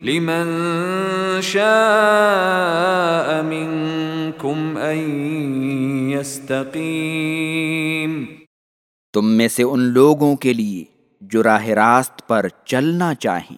لمن شاء منكم ان يستقيم تم میں سے ان لوگوں کے لیے جو راہ راست پر چلنا چاہیں۔